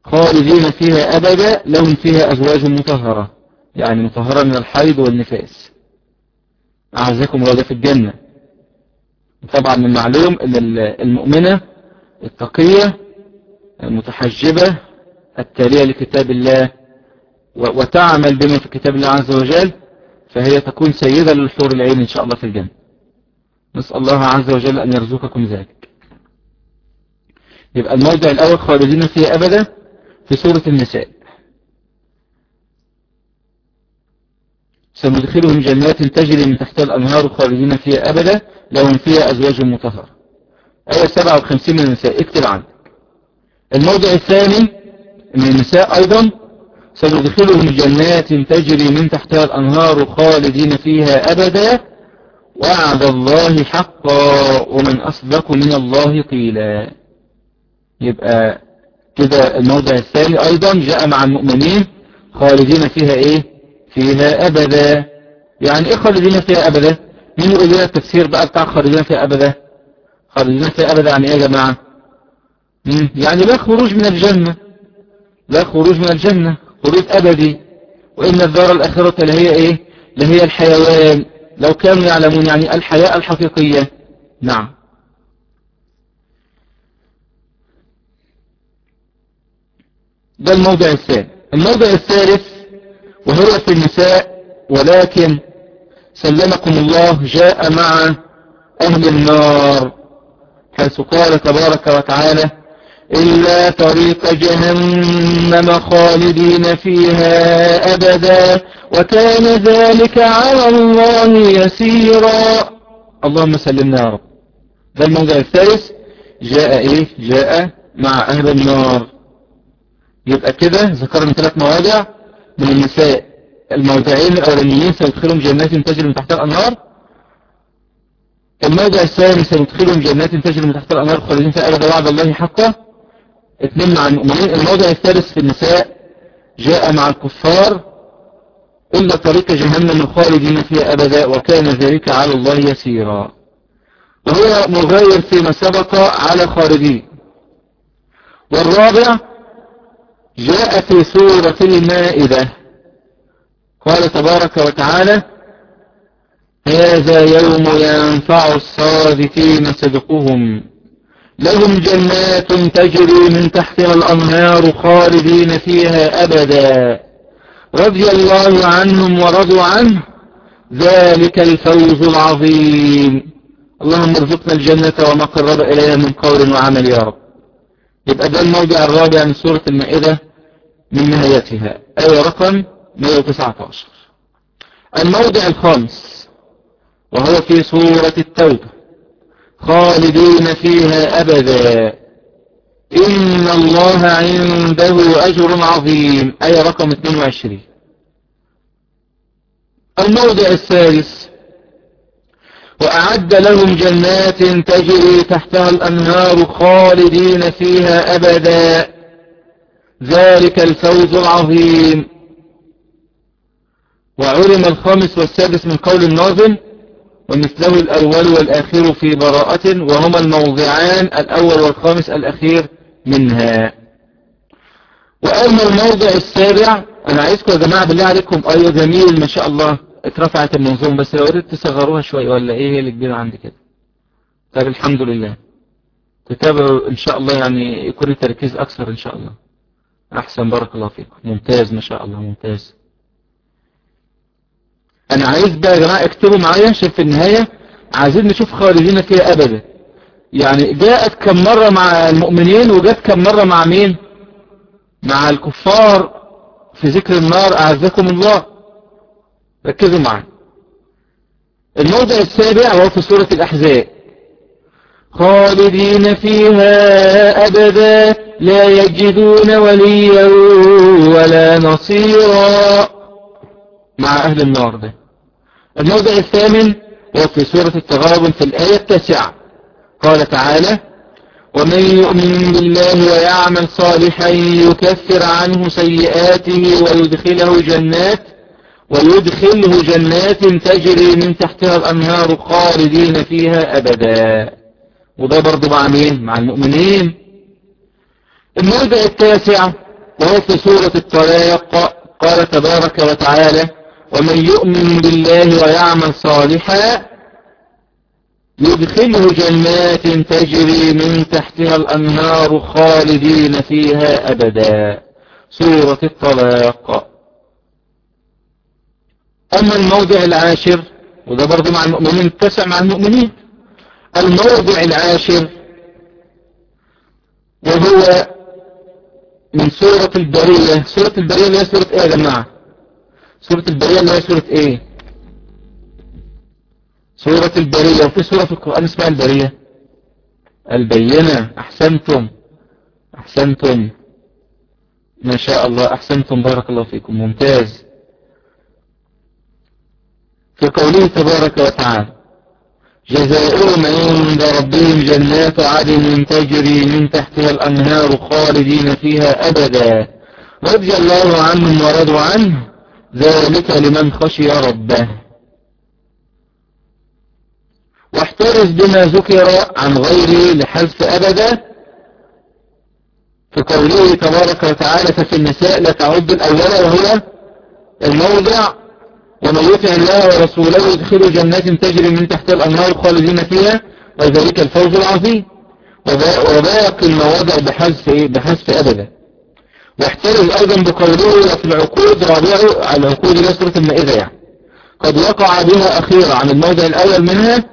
خالدين فيها أبدا. لهم فيها أزواج مطهرة. يعني مطهرة من الحيض والنفاس. أعزكم الله في الجنة. طبعا من المعلوم أن المؤمنة التقية المتحجبة التالية لكتاب الله وتعمل بما في كتاب الله عز وجل فهي تكون سيدة للحور العين إن شاء الله في الجنة. نسأل الله عز وجل أن يرزقكم ذلك. يبقى الموضع الأول خالدين فيه أبدا في سورة النساء. سندخلهم جنات تجري من تحتها الأنهار خالدين فيها أبدا لهم فيها أزواج مطهرة. آية 57 من النساء اكتب عنك الموضع الثاني من النساء أيضا سندخلهم جنات تجري من تحتها الأنهار خالدين فيها أبدا. وعد الله حقا ومن أصدق من الله قيلا. يبقى كده الموضع الثاني أيضا. جاء مع المؤمنين خالدين فيها إيه؟ فيها أبدا. يعني إيه خالدين فيها أبدا مين يقول لنا التفسير بقى بتاع خالدين فيها أبدا؟ خالدين فيها أبدا يعني إيه يا جماعة؟ يعني لا خروج من الجنة. لا خروج من الجنة. خروج أبدي. وإن الدار الآخرة لهي إيه؟ لهي الحيوان. لو كانوا يعلمون يعني الحياة الحقيقية. نعم. ده الموضع الثاني. الموضع الثالث وهو في النساء ولكن سلمكم الله جاء مع أهل النار. حيث قال تبارك وتعالى إلا طريق جهنم خالدين فيها أبدا وكان ذلك على الله يسيرا. اللهم سلمنا يا رب. ده الموضع الثالث. جاء إيه؟ جاء مع أهل النار. يبقى كده ذكرنا ثلاث مواضع. من النساء الموضعين الأولانيين سيدخلهم جنات تجري من تحتها الأنهار. الموضع الثاني سيدخلهم جنات تجري من تحتها الأنهار خالدين فيها أبدا وعد الله حقا. اثنين مع المؤمنين. الموضع الثالث في النساء جاء مع الكفار. إلا طريق جهنم الخالدين فيها أبدا وكان ذلك على الله يسيرا. وهو مغير فيما سبق على خارجين والرابع جاء في سورة المائدة. قال تبارك وتعالى هذا يوم ينفع الصادقين صدقهم. لهم جنات تجري من تحتها الأنهار خالدين فيها أبدا. رضي الله عنهم ورضوا عنه. ذلك الفوز العظيم. اللهم ارزقنا الجنة وما قرب إليها من قول وعمل يا رب. يبقى ده الموضع الرابع من سورة المائدة. من نهايتها آية رقم؟ 119 الموضع الخامس وهو في سورة التوبة. خالدين فيها أبدا. إن الله عنده أجر عظيم. آية رقم؟ 22 الموضع الثالث وأعد لهم جنات تجري تحتها الأنهار خالدين فيها أبدا. ذلك الفوز العظيم. وعلم الخامس والسادس من قول الناظم ومثله الأول والآخر في براءة وهما الموضعان الأول والخامس الأخير منها. وأما الموضع السابع أنا عايزكم يا جماعة بالله عليكم أيوة جميل ما شاء الله اترفعت المنظوم بس لو قدرت تصغروها شوية ولا إيه هي اللي عندي كده؟ طيب الحمد لله. تتابعوا إن شاء الله يعني يكون التركيز أكثر إن شاء الله. أحسن بارك الله فيكم ممتاز ما شاء الله ممتاز. أنا عايز بقى يا جماعة اكتبوا معايا عشان في النهاية عايزين نشوف خارجين فيها ابدا. يعني جاءت كم مرة مع المؤمنين وجاءت كم مرة مع مين؟ مع الكفار في ذكر النار أعزكم الله. ركزوا معي الموضع السابع وهو في سورة الأحزاب. خالدين فيها أبدا. لا يجدون وليا ولا نصيرا. مع أهل النار ده. الموضع الثامن وهو في سورة التغابن في الآية التاسعة. قال تعالى ومن يؤمن بالله ويعمل صالحا يكفر عنه سيئاته ويدخله جنات ويدخله جنات تجري من تحتها الأنهار خالدين فيها أبدا. وده برضو مع مين؟ مع المؤمنين. الموضع التاسع وهو في سورة الطلاق قال تبارك وتعالى ومن يؤمن بالله ويعمل صالحا يدخله جنات تجري من تحتها الأنهار خالدين فيها أبدا. سورة الطلاق. أما الموضع العاشر وده برضه مع المؤمنين اتسع مع المؤمنين. الموضع العاشر وهو من سورة البرية. سورة البرية اللي هي سورة إيه يا جماعة؟ سورة البرية اللي هي سورة إيه؟ سورة البرية. وفي سورة في القرآن اسمها البرية. البينة. أحسنتم. أحسنتم. ما شاء الله. أحسنتم. بارك الله فيكم. ممتاز. في قوله تبارك وتعالى. جزاؤهم عند ربهم جنات عدن تجري من تحتها الأنهار خالدين فيها أبدا. رضي الله عنهم ورضوا عنه. ذلك لمن خشي ربه. واحترز بما ذكر عن غيره لحذف أبدا. في قوله تبارك وتعالى ففي النساء لا تعد الأول وهو الموضع. ومن يطع الله ورسوله يدخل جنات تجري من تحت الأنهار خالدين فيها وذلك الفوز العظيم. وباقي المواضع بحذف إيه بحذف أبدا. واحترز أيضا بقوله في العقود رابعه على العقود سورة المائدة يعني. قد وقع بها أخيرا عن الموضع الأول منها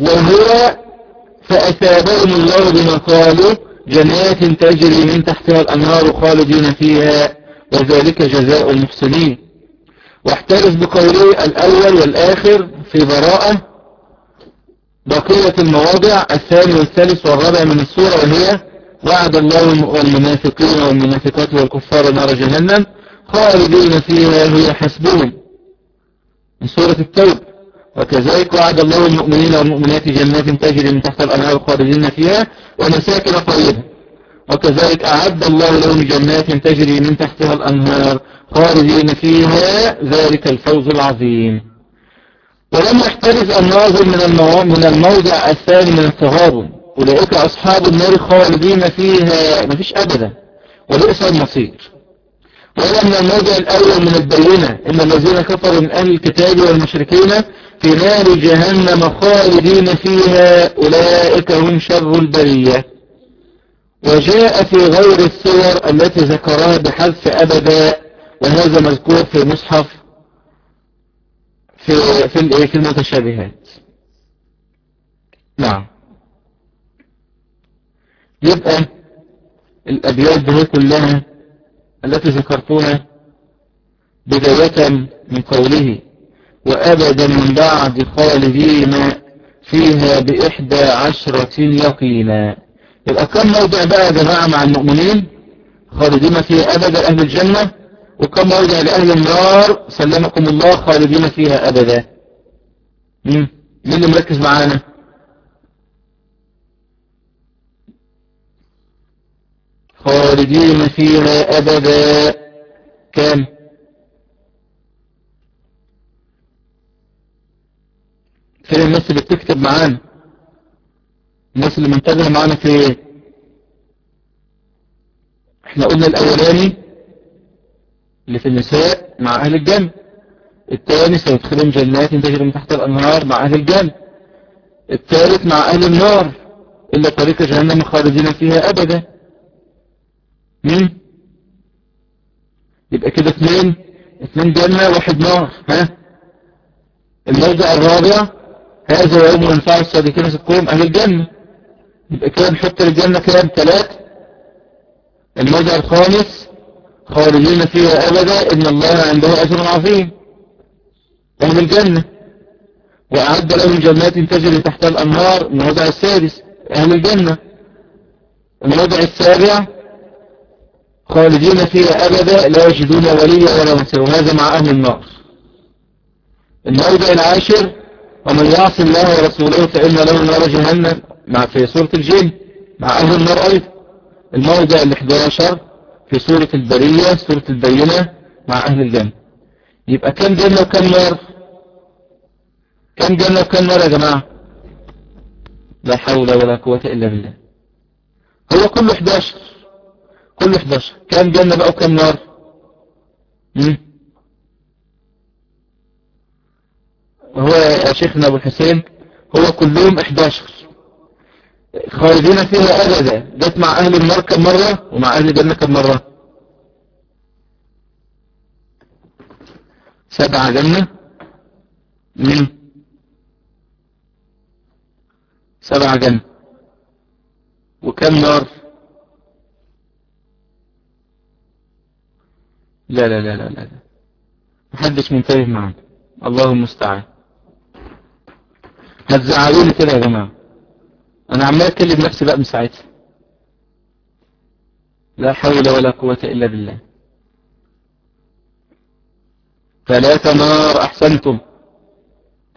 وهو فأثابهم الله بما قالوا جنات تجري من تحتها الأنهار خالدين فيها وذلك جزاء المحسنين. واحترز بقوله الأول والآخر في براءة بقية المواضع الثاني والثالث والرابع من السورة وهي وعد الله والمنافقين والمنافقات والكفار نار جهنم خالدين فيها هي حسبون من سورة التوبة. وكذلك وعد الله المؤمنين والمؤمنات جنات تجري من تحت الأنهار خالدين فيها ومساكن طيبة. وكذلك أعد الله لهم جنات تجري من تحتها الأنهار خالدين فيها ذلك الفوز العظيم. ولم يحترز الناظر من من الموضع الثاني من التغابن. أولئك أصحاب النار خالدين فيها. مفيش أبدا. وليس المصير. من الموضع الأول من البينة. إن الذين كفروا من أهل الكتاب والمشركين في نار جهنم خالدين فيها. أولئك هم شر البرية. وجاء في غير الصور التي ذكرها بحذف أبدا وهذا مذكور في مصحف في في في المتشابهات. نعم. يبقى الأبيات دي كلها التي ذكرتها بداية من قوله وأبدا من بعد خالدين فيها بإحدى عشرة يقينا يبقى كم موضع بقى يا جماعة مع المؤمنين خالدين فيها أبدا أهل الجنة؟ وكم موضع لأهل النار سلمكم الله خالدين فيها أبدا. مين اللي مركز معانا؟ خالدين فيها أبدا. كام؟ فين الناس اللي بتكتب معانا. الناس اللي منتبهة معانا في إيه؟ إحنا قلنا الأولاني. اللي في النساء مع أهل الجنة. الثاني سيدخلون جنات تجري من تحت الأنهار مع أهل الجنة. الثالث مع أهل النار إلا طريق جهنم خالدين فيها أبدا. مين؟ يبقى كده اثنين. اثنين جنة واحد نار. ها؟ الموضع الرابع هذا يوم ينفع الصادقين صدقهم أهل الجنة. يبقى كده نحط الجنة كام؟ ثلاث. الموضع الخامس خالدين فيها أبدا إن الله عنده أجر عظيم. أهل الجنة. وأعد لهم جنات تجري تحت الأنهار. الموضع السادس أهل الجنة. الموضع السابع خالدين فيها أبدا لا يجدون وليا ولا نصير وهذا مع أهل النار. الموضع العاشر ومن يعصي الله ورسوله فإن له نار جهنم. مع في سورة الجن مع أهل النار أيضا. الموضع ال11 في سورة البرية سورة البينة مع أهل الجنة. يبقى كم جنة وكم نار؟ كم جنة وكم نار يا جماعة؟ لا حول ولا قوة إلا بالله. هو كله 11 كل 11 كم جنة بقى وكم نار؟ هو يا شيخنا أبو الحسين هو كلهم 11 خالدين فيها أبدا. جت مع أهل النار كم مرة ومع أهل الجنة كم مرة. سبعة جنة. مم. سبعة جنة. وكم نار؟ لا لا لا لا لا محدش منتبه معنا الله المستعان. هتزعلوني كده يا جماعة. أنا عمال اتكلم نفسي بقى من ساعتها. لا حول ولا قوة إلا بالله. ثلاثة نار أحسنتم.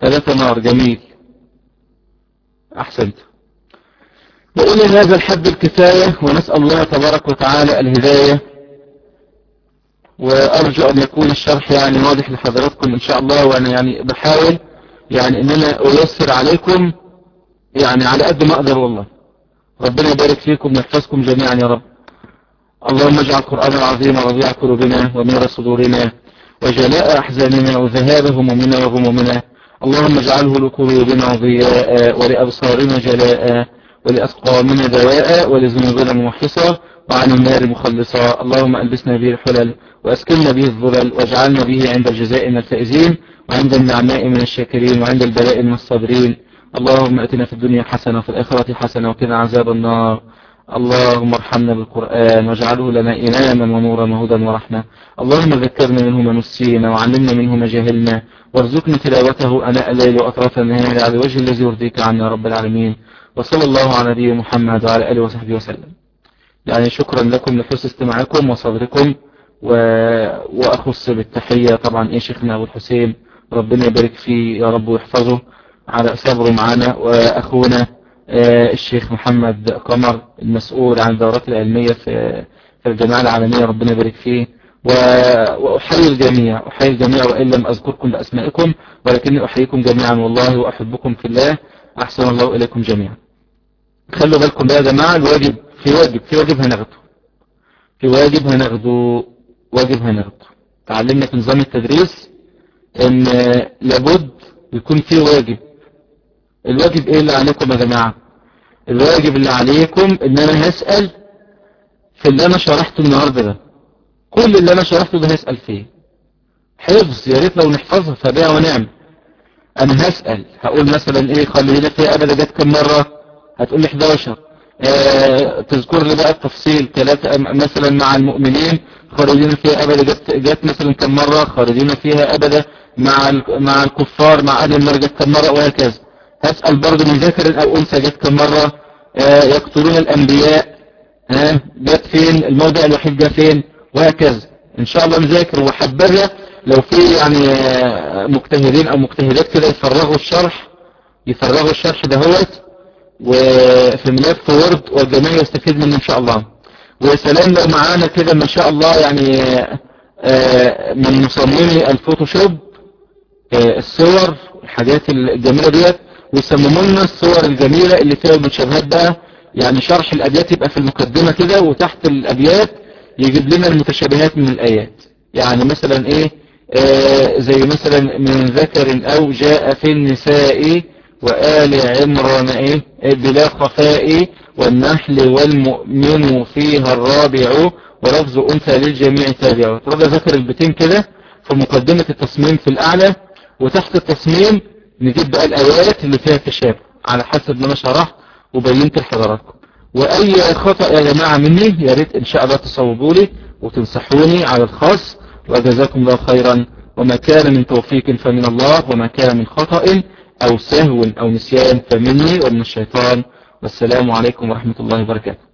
ثلاثة نار جميل. أحسنتم. وإلى هذا الحد الكفاية ونسأل الله تبارك وتعالى الهداية. وأرجو أن يكون الشرح يعني واضح لحضراتكم إن شاء الله وأنا يعني بحاول يعني إن أنا أيسر عليكم يعني على قد ما أقدر والله. ربنا يبارك فيكم ويحفظكم جميعا يا رب. اللهم اجعل القرآن العظيم رضيع قلوبنا ونور صدورنا وجلاء أحزاننا وذهاب همومنا وغمومنا اللهم اجعله لقلوبنا ضياء ولأبصارنا جلاء ولأسقامنا دواء ولذنوبنا موحصة وعن النار مخلصا اللهم ألبسنا به الحلل وأسكننا به الظلل واجعلنا به عند الجزاء من الفائزين وعند النعماء من الشاكرين وعند البلاء من الصابرين. اللهم اتنا في الدنيا حسنة وفي الآخرة حسنة وقنا عذاب النار. اللهم ارحمنا بالقرآن واجعله لنا إماما ونورا وهدى ورحمة. اللهم ذكرنا منه ما نسينا وعلمنا منه ما جهلنا. وارزقنا تلاوته أناء الليل وأطراف النهار على وجه الذي يرضيك عنا يا رب العالمين. وصلى الله على نبينا محمد وعلى آله وصحبه وسلم. يعني شكرا لكم لحسن استماعكم وصبركم. و... وأخص بالتحية طبعا إيه شيخنا أبو الحسين. ربنا يبارك فيه يا رب ويحفظه. على صبره معنا وأخونا الشيخ محمد قمر المسؤول عن الدورات العلمية في الجماعة العالمية. ربنا يبارك فيه. وأحيي الجميع أحيي الجميع وإن لم أذكركم بأسمائكم ولكني أحييكم جميعا والله وأحبكم في الله. أحسن الله إليكم جميعا. خلوا بالكم بقى يا جماعة الواجب في واجب في واجب هناخده. في واجب هناخده واجب هناخده. تعلمنا في نظام التدريس إن لابد يكون في واجب. الواجب إيه اللي عليكم يا جماعة؟ الواجب اللي عليكم إن أنا هسأل في اللي أنا شرحته النهاردة ده. كل اللي أنا شرحته ده هسأل فيه. حفظ يا ريت لو نحفظها فبيع ونعم. أنا هسأل. هقول مثلا إيه خلينا فيها ابدا جت كم مرة؟ هتقول لي 11 آه تذكر لي بقى التفصيل. ثلاثة مثلا مع المؤمنين خارجين فيها ابدا جت, جت مثلا كم مرة؟ خارجين فيها ابدا مع مع الكفار مع أهل النار جت كم مرة؟ وهكذا. هسأل برضه من ذكر أو أنثى جت كم مرة آه يقتلون الأنبياء ها آه جت فين الموضع الوحيد ده فين وهكذا. إن شاء الله نذاكر وحبذا. لو في يعني مجتهدين أو مجتهدات كده يفرغوا الشرح يفرغوا الشرح دهوت وفي ملف Word والجميع يستفيد منه إن شاء الله. ويا سلام لو معانا كده ما شاء الله يعني من مصممي ال Photoshop الصور الحاجات الجميلة ديت. ويصمموا لنا الصور الجميلة اللي فيها المشابهات بقى يعني شرح الأبيات يبقى في المقدمة كده وتحت الأبيات يجيب لنا المتشابهات من الآيات. يعني مثلا إيه؟ آه زي مثلا من ذكر أو جاء في النساء وآل عمران إيه؟ بلا خفاء والنحل والمؤمن فيها الرابع ولفظ أنثى للجميع تابع ترى ذكر البيتين كده في مقدمة التصميم في الأعلى وتحت التصميم نجيب بقى الآيات اللي فيها تشابه على حسب ما أنا شرحت وبينت لحضراتكم. وأي خطأ يا جماعة مني يا ريت إن شاء الله تصوبوا لي وتنصحوني على الخاص. وجزاكم الله خيرا. وما كان من توفيق فمن الله وما كان من خطأ أو سهو أو نسيان فمني ومن الشيطان. والسلام عليكم ورحمة الله وبركاته.